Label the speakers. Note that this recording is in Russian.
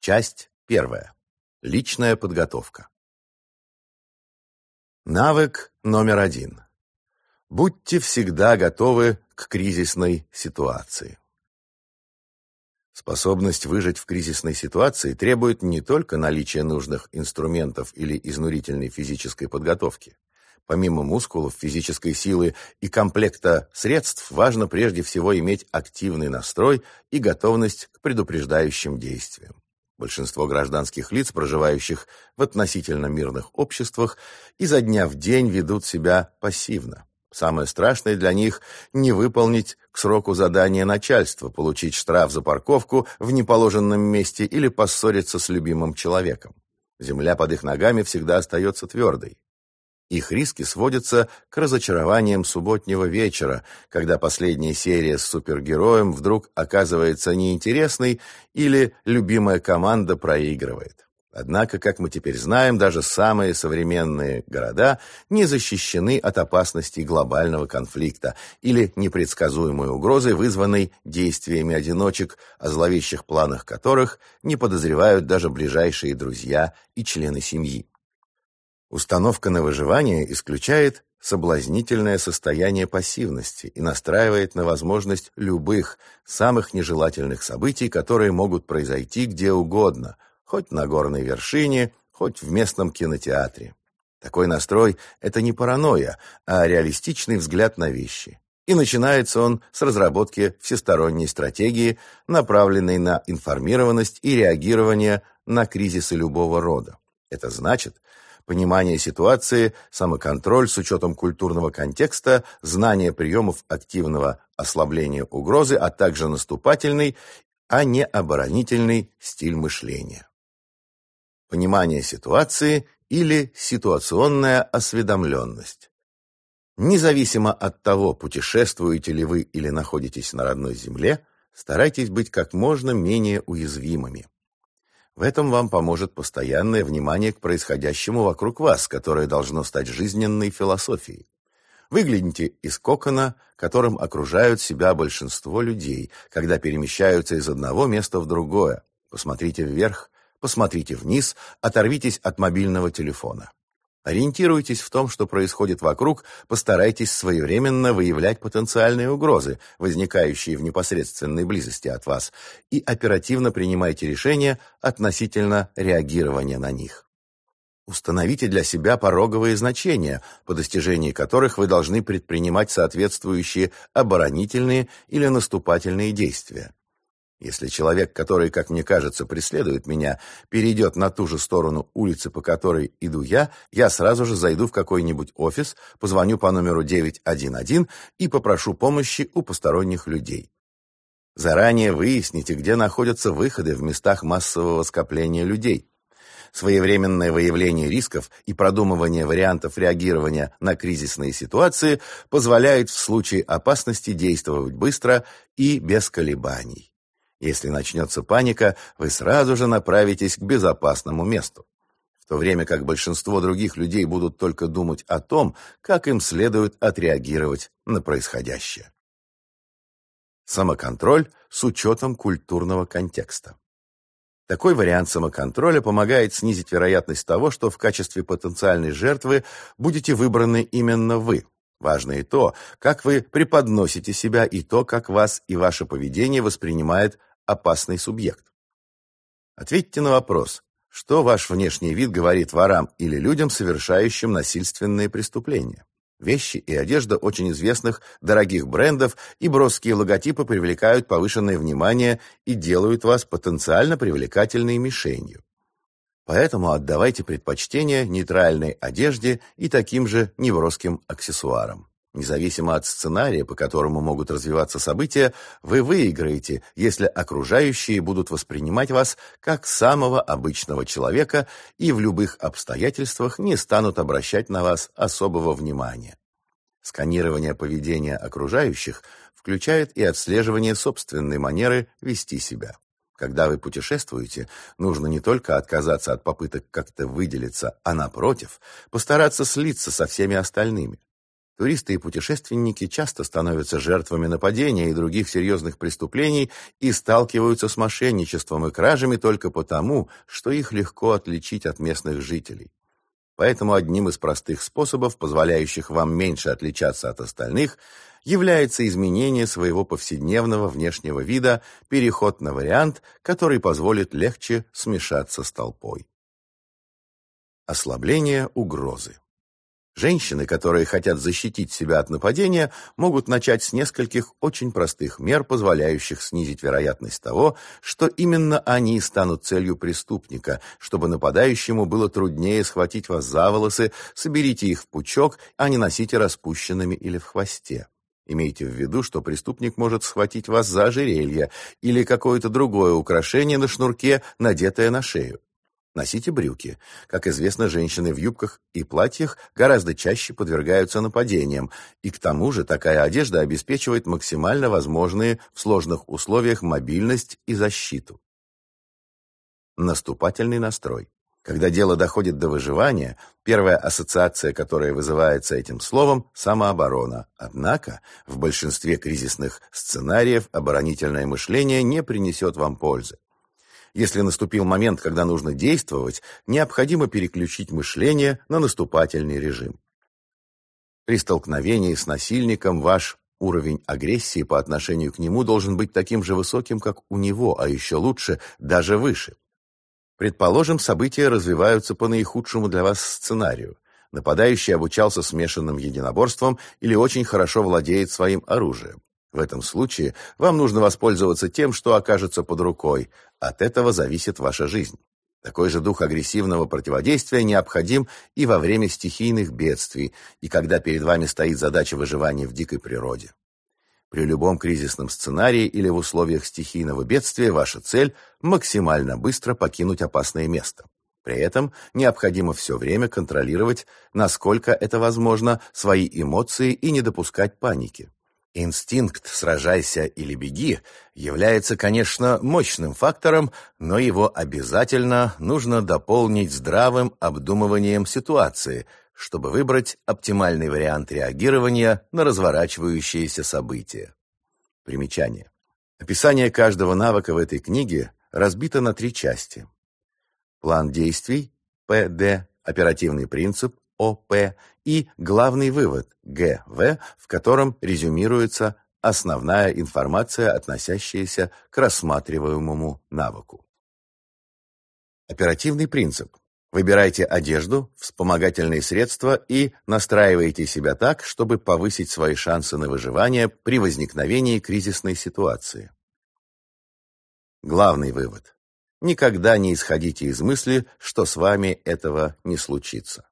Speaker 1: Часть первая. Личная подготовка. Навык номер один. Будьте всегда готовы к кризисной ситуации. Способность выжить в кризисной ситуации требует не только наличия нужных инструментов или изнурительной физической подготовки. Помимо мускулов, физической силы и комплекта средств, важно прежде всего иметь активный настрой и готовность к предупреждающим действиям. Большинство гражданских лиц, проживающих в относительно мирных обществах, изо дня в день ведут себя пассивно. Самое страшное для них – не выполнить к сроку задания начальства, получить штраф за парковку в неположенном месте или поссориться с любимым человеком. Земля под их ногами всегда остается твердой. Их риски сводятся к разочарованиям субботнего вечера, когда последняя серия с супергероем вдруг оказывается неинтересной или любимая команда проигрывает. Однако, как мы теперь знаем, даже самые современные города не защищены от опасностей глобального конфликта или непредсказуемой угрозы, вызванной действиями одиночек, о зловещих планах которых не подозревают даже ближайшие друзья и члены семьи. Установка на выживание исключает соблазнительное состояние пассивности и настраивает на возможность любых, самых нежелательных событий, которые могут произойти где угодно – хоть на горной вершине, хоть в местном кинотеатре. Такой настрой – это не паранойя, а реалистичный взгляд на вещи. И начинается он с разработки всесторонней стратегии, направленной на информированность и реагирование на кризисы любого рода. Это значит понимание ситуации, самоконтроль с учетом культурного контекста, знание приемов активного ослабления угрозы, а также наступательный, а не оборонительный стиль мышления понимание ситуации или ситуационная осведомленность. Независимо от того, путешествуете ли вы или находитесь на родной земле, старайтесь быть как можно менее уязвимыми. В этом вам поможет постоянное внимание к происходящему вокруг вас, которое должно стать жизненной философией. Выгляните из кокона, которым окружают себя большинство людей, когда перемещаются из одного места в другое. Посмотрите вверх, посмотрите вниз, оторвитесь от мобильного телефона. Ориентируйтесь в том, что происходит вокруг, постарайтесь своевременно выявлять потенциальные угрозы, возникающие в непосредственной близости от вас, и оперативно принимайте решения относительно реагирования на них. Установите для себя пороговые значения, по достижении которых вы должны предпринимать соответствующие оборонительные или наступательные действия. Если человек, который, как мне кажется, преследует меня, перейдет на ту же сторону улицы, по которой иду я, я сразу же зайду в какой-нибудь офис, позвоню по номеру 911 и попрошу помощи у посторонних людей. Заранее выясните, где находятся выходы в местах массового скопления людей. Своевременное выявление рисков и продумывание вариантов реагирования на кризисные ситуации позволяет в случае опасности действовать быстро и без колебаний. Если начнется паника, вы сразу же направитесь к безопасному месту. В то время как большинство других людей будут только думать о том, как им следует отреагировать на происходящее. Самоконтроль с учетом культурного контекста. Такой вариант самоконтроля помогает снизить вероятность того, что в качестве потенциальной жертвы будете выбраны именно вы. Важно и то, как вы преподносите себя, и то, как вас и ваше поведение воспринимает опасный субъект. Ответьте на вопрос, что ваш внешний вид говорит ворам или людям, совершающим насильственные преступления. Вещи и одежда очень известных, дорогих брендов и броские логотипы привлекают повышенное внимание и делают вас потенциально привлекательной мишенью. Поэтому отдавайте предпочтение нейтральной одежде и таким же невроским аксессуарам. Независимо от сценария, по которому могут развиваться события, вы выиграете, если окружающие будут воспринимать вас как самого обычного человека и в любых обстоятельствах не станут обращать на вас особого внимания. Сканирование поведения окружающих включает и отслеживание собственной манеры вести себя. Когда вы путешествуете, нужно не только отказаться от попыток как-то выделиться, а напротив, постараться слиться со всеми остальными. Туристы и путешественники часто становятся жертвами нападения и других серьезных преступлений и сталкиваются с мошенничеством и кражами только потому, что их легко отличить от местных жителей. Поэтому одним из простых способов, позволяющих вам меньше отличаться от остальных, является изменение своего повседневного внешнего вида, переход на вариант, который позволит легче смешаться с толпой. Ослабление угрозы. Женщины, которые хотят защитить себя от нападения, могут начать с нескольких очень простых мер, позволяющих снизить вероятность того, что именно они станут целью преступника, чтобы нападающему было труднее схватить вас за волосы, соберите их в пучок, а не носите распущенными или в хвосте. Имейте в виду, что преступник может схватить вас за ожерелье или какое-то другое украшение на шнурке, надетое на шею. Носите брюки. Как известно, женщины в юбках и платьях гораздо чаще подвергаются нападениям, и к тому же такая одежда обеспечивает максимально возможные в сложных условиях мобильность и защиту. Наступательный настрой. Когда дело доходит до выживания, первая ассоциация, которая вызывается этим словом – самооборона. Однако, в большинстве кризисных сценариев оборонительное мышление не принесет вам пользы. Если наступил момент, когда нужно действовать, необходимо переключить мышление на наступательный режим. При столкновении с насильником ваш уровень агрессии по отношению к нему должен быть таким же высоким, как у него, а еще лучше, даже выше. Предположим, события развиваются по наихудшему для вас сценарию. Нападающий обучался смешанным единоборством или очень хорошо владеет своим оружием. В этом случае вам нужно воспользоваться тем, что окажется под рукой. От этого зависит ваша жизнь. Такой же дух агрессивного противодействия необходим и во время стихийных бедствий, и когда перед вами стоит задача выживания в дикой природе. При любом кризисном сценарии или в условиях стихийного бедствия ваша цель – максимально быстро покинуть опасное место. При этом необходимо все время контролировать, насколько это возможно, свои эмоции и не допускать паники. Инстинкт «сражайся или беги» является, конечно, мощным фактором, но его обязательно нужно дополнить здравым обдумыванием ситуации – чтобы выбрать оптимальный вариант реагирования на разворачивающиеся события. Примечание. Описание каждого навыка в этой книге разбито на три части. План действий, ПД, оперативный принцип, ОП, и главный вывод, ГВ, в котором резюмируется основная информация, относящаяся к рассматриваемому навыку. Оперативный принцип. Выбирайте одежду, вспомогательные средства и настраивайте себя так, чтобы повысить свои шансы на выживание при возникновении кризисной ситуации. Главный вывод. Никогда не исходите из мысли, что с вами этого не случится.